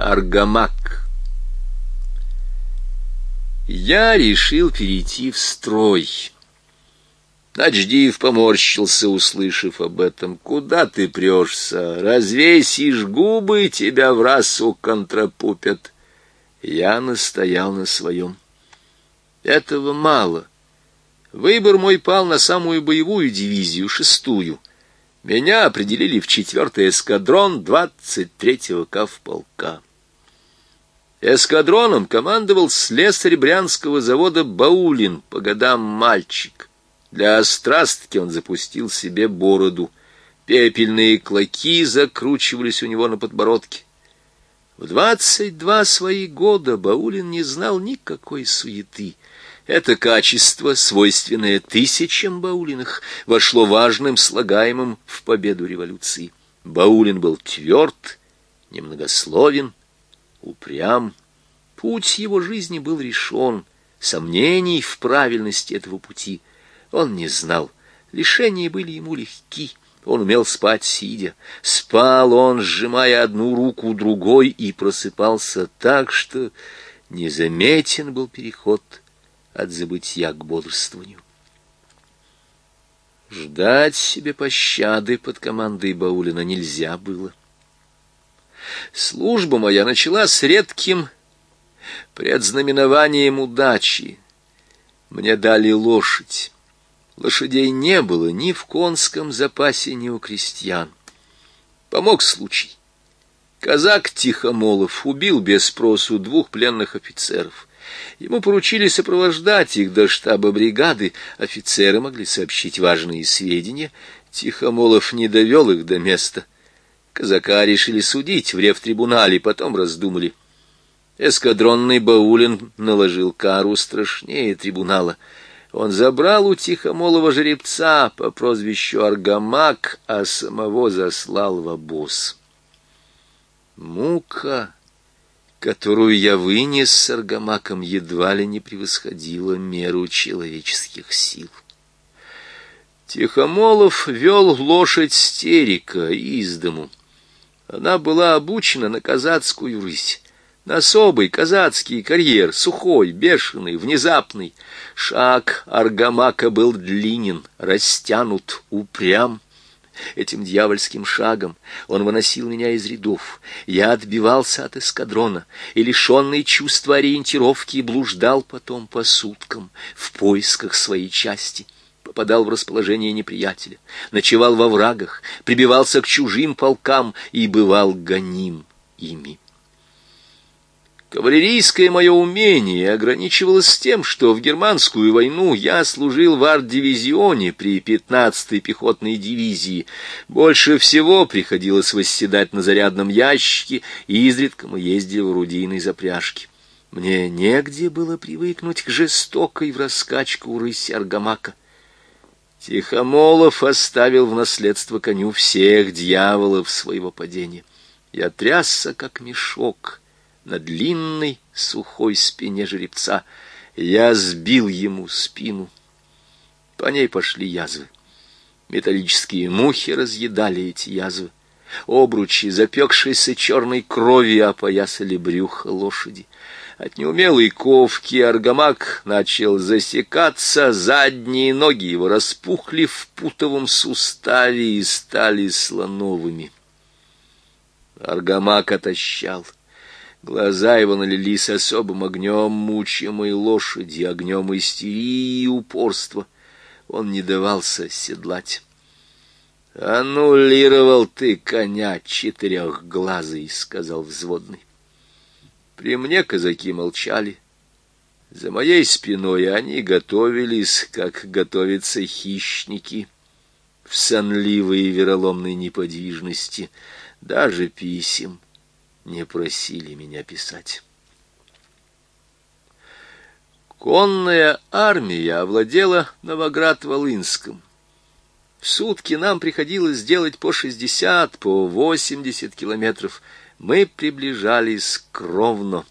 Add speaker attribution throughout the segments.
Speaker 1: Аргамак. Я решил перейти в строй. Начдиев поморщился, услышав об этом. «Куда ты прешься? Развесишь губы, тебя в расу контрапупят». Я настоял на своем. Этого мало. Выбор мой пал на самую боевую дивизию, шестую. Меня определили в четвертый эскадрон двадцать третьего кавполка. Эскадроном командовал слесарь Брянского завода Баулин, по годам мальчик. Для острастки он запустил себе бороду. Пепельные клоки закручивались у него на подбородке. В двадцать два свои года Баулин не знал никакой суеты. Это качество, свойственное тысячам Баулиных, вошло важным слагаемым в победу революции. Баулин был тверд, немногословен, упрям. Путь его жизни был решен, сомнений в правильности этого пути он не знал. Лишения были ему легки. Он умел спать сидя. Спал он, сжимая одну руку другой, и просыпался так, что незаметен был переход от забытья к бодрствованию. Ждать себе пощады под командой Баулина нельзя было. Служба моя начала с редким предзнаменованием удачи. Мне дали лошадь. Лошадей не было ни в конском запасе, ни у крестьян. Помог случай. Казак Тихомолов убил без спросу двух пленных офицеров. Ему поручили сопровождать их до штаба бригады. Офицеры могли сообщить важные сведения. Тихомолов не довел их до места. Казака решили судить в ревтрибунале, потом раздумали. Эскадронный Баулин наложил кару страшнее трибунала. Он забрал у Тихомолова жеребца по прозвищу Аргамак, а самого заслал в обоз. Мука которую я вынес с аргамаком, едва ли не превосходила меру человеческих сил. Тихомолов вел лошадь стерика из дому. Она была обучена на казацкую рысь, на особый казацкий карьер, сухой, бешеный, внезапный. Шаг аргамака был длинен, растянут, упрям. Этим дьявольским шагом он выносил меня из рядов. Я отбивался от эскадрона и, лишенный чувства ориентировки, блуждал потом по суткам в поисках своей части попадал в расположение неприятеля, ночевал во врагах, прибивался к чужим полкам и бывал гоним ими. Кавалерийское мое умение ограничивалось тем, что в германскую войну я служил в арт-дивизионе при 15-й пехотной дивизии. Больше всего приходилось восседать на зарядном ящике, и изредка мы ездили в орудийной запряжке. Мне негде было привыкнуть к жестокой в раскачку рыси Аргамака. Тихомолов оставил в наследство коню всех дьяволов своего падения. Я трясся, как мешок, на длинной сухой спине жеребца. Я сбил ему спину. По ней пошли язвы. Металлические мухи разъедали эти язвы. Обручи, запекшиеся черной крови, опоясали брюхо лошади. От неумелой ковки аргамак начал засекаться, задние ноги его распухли в путовом суставе и стали слоновыми. Аргамак отощал. Глаза его налились особым огнем мучимой лошади, огнем истерии и упорства. Он не давался седлать. «Аннулировал ты коня четырехглазый», — сказал взводный. При мне казаки молчали. За моей спиной они готовились, как готовятся хищники, в сонливой и вероломной неподвижности, даже писем не просили меня писать. Конная армия овладела Новоград-Волынском. В сутки нам приходилось сделать по шестьдесят, по восемьдесят километров. Мы приближались кровно.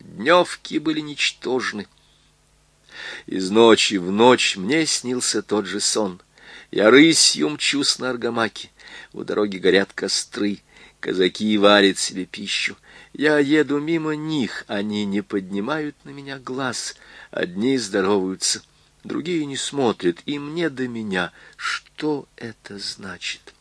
Speaker 1: Дневки были ничтожны. Из ночи в ночь мне снился тот же сон. Я рысью мчусь на Аргамаке. У дороги горят костры. Казаки варят себе пищу. Я еду мимо них, они не поднимают на меня глаз. Одни здороваются, другие не смотрят, и мне до меня. Что это значит?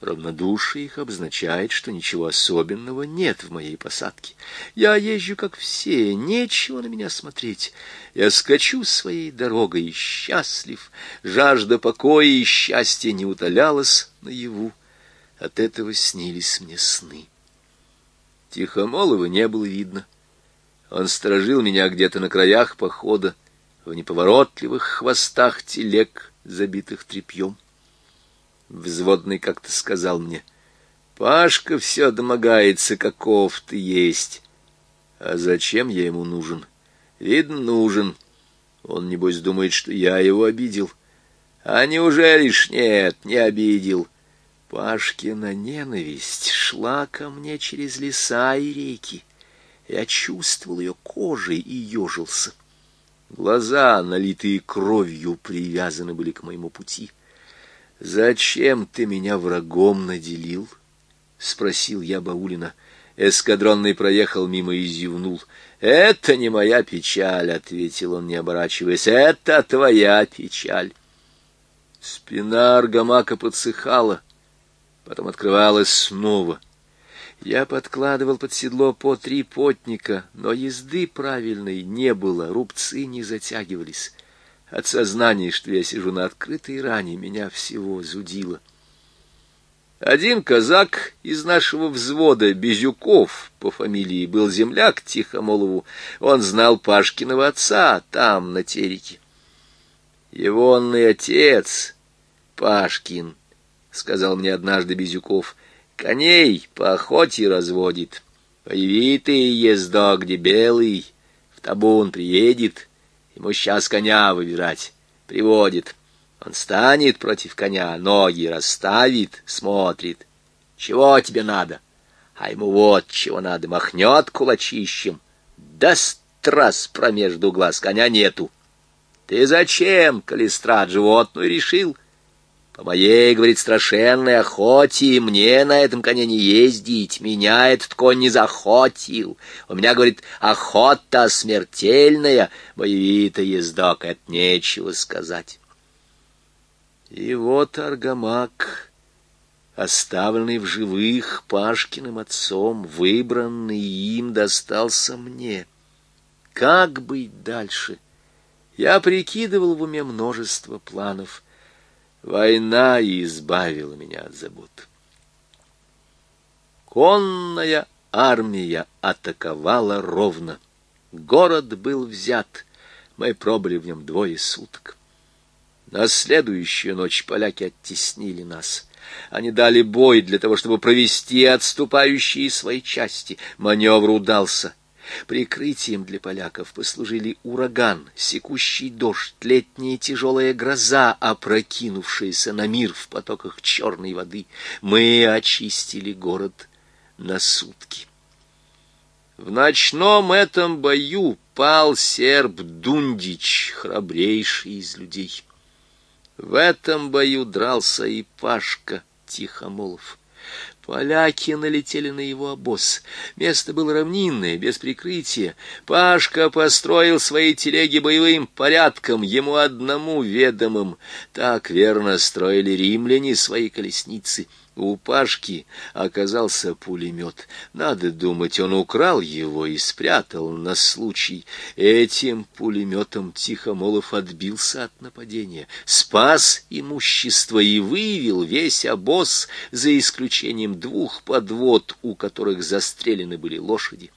Speaker 1: Равнодушие их обозначает, что ничего особенного нет в моей посадке. Я езжу, как все, нечего на меня смотреть. Я скачу своей дорогой счастлив. Жажда покоя и счастья не утолялась наяву. От этого снились мне сны. Тихомолова не было видно. Он сторожил меня где-то на краях похода, в неповоротливых хвостах телег, забитых тряпьем. Взводный как-то сказал мне, «Пашка все домогается, каков ты есть». А зачем я ему нужен? Видно, нужен. Он, небось, думает, что я его обидел. А неужели ж нет, не обидел? Пашкина ненависть шла ко мне через леса и реки. Я чувствовал ее кожей и ежился. Глаза, налитые кровью, привязаны были к моему пути. «Зачем ты меня врагом наделил?» — спросил я Баулина. Эскадронный проехал мимо и зевнул. «Это не моя печаль», — ответил он, не оборачиваясь. «Это твоя печаль». Спина аргамака подсыхала, потом открывалась снова. Я подкладывал под седло по три потника, но езды правильной не было, рубцы не затягивались. От сознания, что я сижу на открытой ране, меня всего зудило. Один казак из нашего взвода, Безюков по фамилии, был земляк Тихомолову. Он знал Пашкиного отца там, на Тереке. Его онный отец, Пашкин, — сказал мне однажды Безюков, — коней по охоте разводит. Появи ты ездок, где белый, в табун приедет — Ему сейчас коня выбирать. Приводит. Он станет против коня, ноги расставит, смотрит. Чего тебе надо? А ему вот чего надо. Махнет кулачищем. Да страз промежду глаз коня нету. Ты зачем, Калистрат, животную решил? По моей, говорит, страшенной охоте мне на этом коне не ездить, меня этот конь не захотил. У меня, говорит, охота смертельная, боевитый ездок, это нечего сказать. И вот Аргамак, оставленный в живых Пашкиным отцом, выбранный им, достался мне. Как быть дальше? Я прикидывал в уме множество планов — Война избавила меня от забот. Конная армия атаковала ровно. Город был взят. Мы пробыли в нем двое суток. На следующую ночь поляки оттеснили нас. Они дали бой для того, чтобы провести отступающие свои части. Маневр удался. Прикрытием для поляков послужили ураган, секущий дождь, летняя тяжелая гроза, опрокинувшаяся на мир в потоках черной воды. Мы очистили город на сутки. В ночном этом бою пал серб Дундич, храбрейший из людей. В этом бою дрался и Пашка Тихомолов. Поляки налетели на его обоз. Место было равнинное, без прикрытия. Пашка построил свои телеги боевым порядком, ему одному ведомым. Так верно строили римляне свои колесницы — у Пашки оказался пулемет. Надо думать, он украл его и спрятал на случай. Этим пулеметом Тихомолов отбился от нападения, спас имущество и вывел весь обоз, за исключением двух подвод, у которых застрелены были лошади.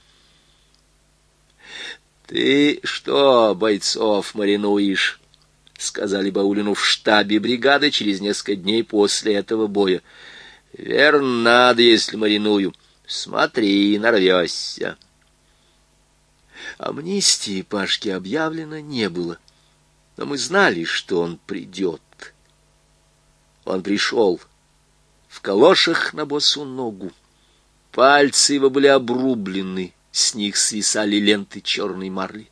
Speaker 1: «Ты что, бойцов маринуешь?» — сказали Баулину в штабе бригады через несколько дней после этого боя. Верно, надо, если мариную. Смотри, нарвешься. Амнистии Пашке объявлено не было, но мы знали, что он придет. Он пришел в калошах на босу ногу. Пальцы его были обрублены, с них свисали ленты черной марли.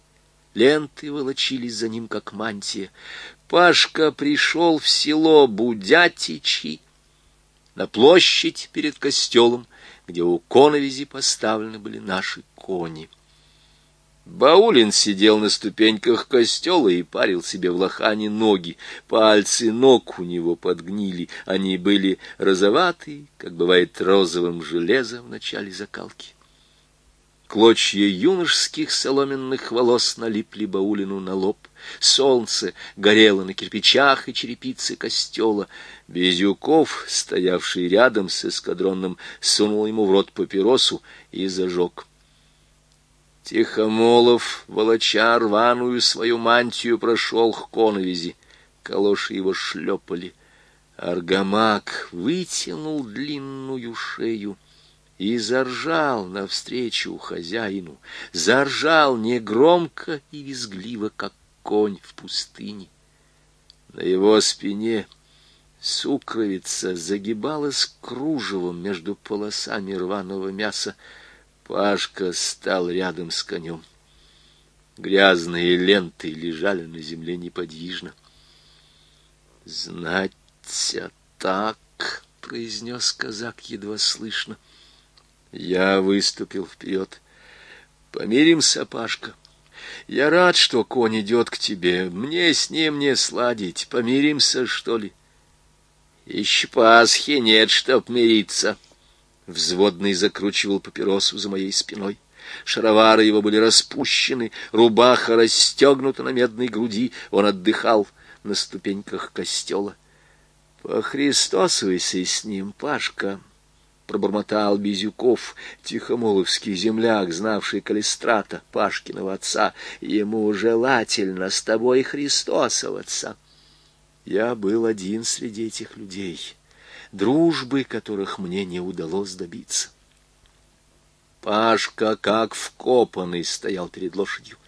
Speaker 1: Ленты волочились за ним, как мантия. Пашка пришел в село Будятичи, на площадь перед костелом, где у коновизи поставлены были наши кони. Баулин сидел на ступеньках костела и парил себе в лохане ноги. Пальцы ног у него подгнили, они были розоватые, как бывает розовым железом в начале закалки. Клочья юношеских соломенных волос налипли Баулину на лоб. Солнце горело на кирпичах и черепице костела. Безюков, стоявший рядом с эскадронным, сунул ему в рот папиросу и зажег. Тихомолов, волоча рваную свою мантию, прошел к коновизи. Калоши его шлепали. Аргамак вытянул длинную шею и заржал навстречу хозяину. Заржал негромко и визгливо, как конь в пустыне. На его спине сукровица загибалась кружевом между полосами рваного мяса, Пашка стал рядом с конем. Грязные ленты лежали на земле неподвижно. «Знать так», — произнес казак едва слышно. Я выступил вперед. «Помиримся, Пашка. Я рад, что конь идет к тебе. Мне с ним не сладить. Помиримся, что ли?» «Еще Пасхи нет, чтоб мириться», Взводный закручивал папиросу за моей спиной. Шаровары его были распущены, рубаха расстегнута на медной груди. Он отдыхал на ступеньках костела. — Похристосуйся с ним, Пашка! — пробормотал Безюков, тихомоловский земляк, знавший Калистрата, Пашкиного отца. — Ему желательно с тобой христосоваться. Я был один среди этих людей дружбы, которых мне не удалось добиться. Пашка, как вкопанный, стоял перед лошадью.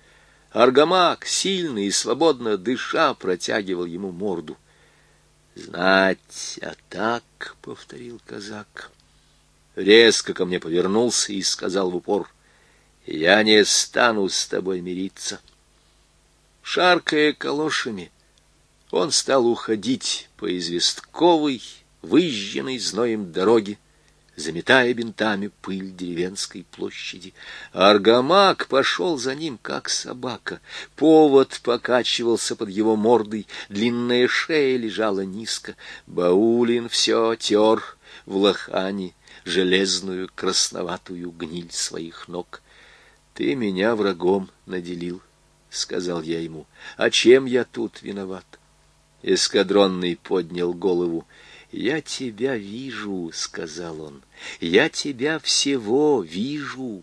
Speaker 1: Аргамак, сильный и свободно дыша, протягивал ему морду. «Знать, а так», — повторил казак. Резко ко мне повернулся и сказал в упор, «Я не стану с тобой мириться». Шаркая калошами, он стал уходить по известковой, выжженной зноем дороги, заметая бинтами пыль деревенской площади. Аргамак пошел за ним, как собака. Повод покачивался под его мордой, длинная шея лежала низко. Баулин все тер в лохане железную красноватую гниль своих ног. «Ты меня врагом наделил», — сказал я ему. «А чем я тут виноват?» Эскадронный поднял голову. «Я тебя вижу», — сказал он, — «я тебя всего вижу.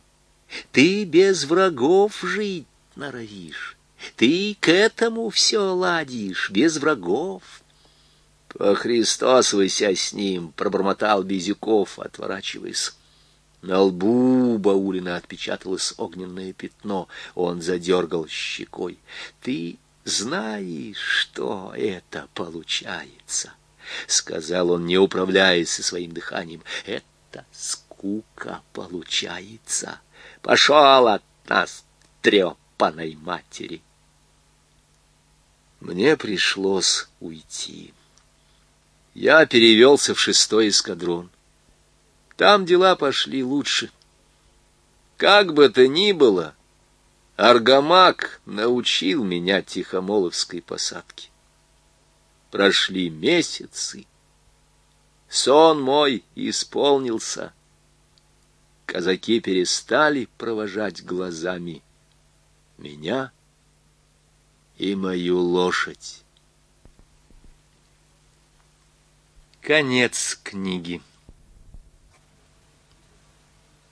Speaker 1: Ты без врагов жить норовишь, ты к этому все ладишь, без врагов». «Похристосвайся с ним», — пробормотал Безюков, отворачиваясь. На лбу Баулина отпечаталось огненное пятно. Он задергал щекой. «Ты знаешь, что это получается?» — сказал он, не управляясь со своим дыханием. — Это скука получается. Пошел от нас, трепаной матери. Мне пришлось уйти. Я перевелся в шестой эскадрон. Там дела пошли лучше. Как бы то ни было, Аргамак научил меня тихомоловской посадке. Прошли месяцы. Сон мой исполнился. Казаки перестали провожать глазами меня и мою лошадь. Конец книги.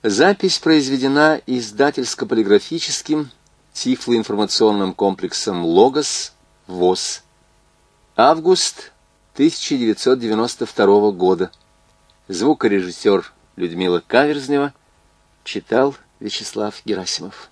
Speaker 1: Запись произведена издательско-полиграфическим тифлоинформационным комплексом «Логос» ВОЗ. Август 1992 года. Звукорежиссер Людмила Каверзнева читал Вячеслав Герасимов.